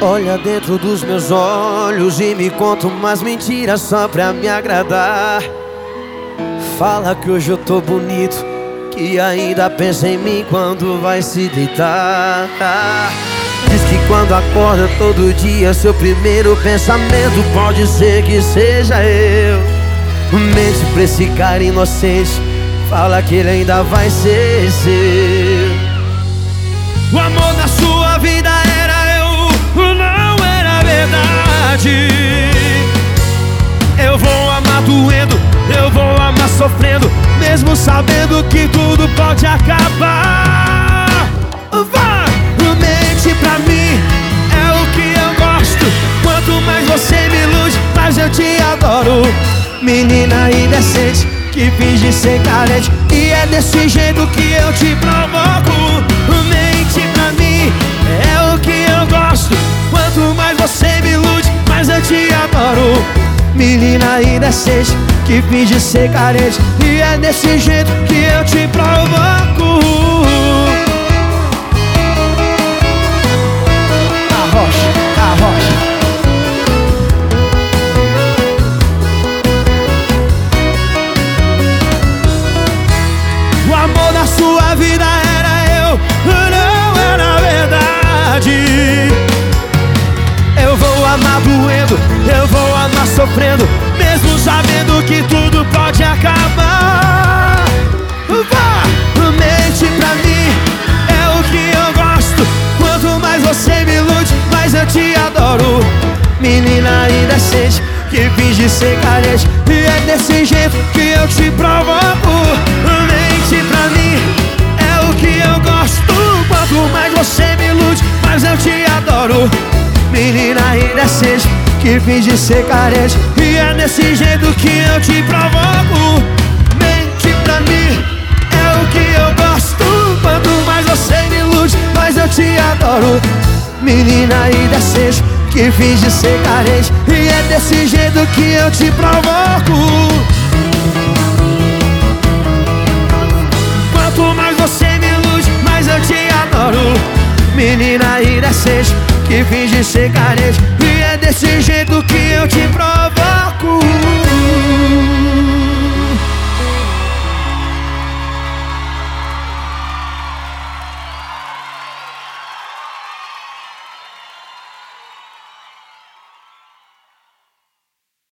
Olha dentro dos meus olhos e me conta umas mentiras só pra me agradar. Fala que hoje eu tô bonito, que ainda pensa em mim quando vai se deitar. Diz que quando acorda todo dia, seu primeiro pensamento pode ser que seja eu. Mente pra esse cara inocente, fala que ele ainda vai ser seu. O amor na sua vida era sofrendo, mesmo sabendo que tudo pode acabar. Vai, mente pra mim, é o que eu gosto. Quanto mais você me ilude, mais eu te adoro. Menina indecente, que finge ser carente, e é desse jeito que eu te provoco. Mente pra mim, é o que eu gosto. Quanto mais você me ilude, mais eu te adoro. Menina indecente que finge ser carente. E é desse jeito que eu te provoco. Arrocha, arrocha O amor da sua vida era eu Não era verdade. Eu vou amar doendo Eu vou amar sofrendo sabendo que tudo pode acabar. Vá, mente pra mim É o que eu gosto. Quanto mais você me ilude Mais eu te adoro. Menina indecente Que finge ser carente. E é desse jeito que eu te provoco. Mente pra mim É o que eu gosto. Quanto mais você me ilude Mais eu te adoro. Menina indecente que finge ser carente. E é desse jeito que eu te provoco. Mente pra mim, é o que eu gosto. Quanto mais você me ilude, mais eu te adoro. Menina indecente que finge ser carente. E é desse jeito que eu te provoco. Quanto mais você me ilude, mais eu te adoro. Menina indecente que finge ser carente. E é desse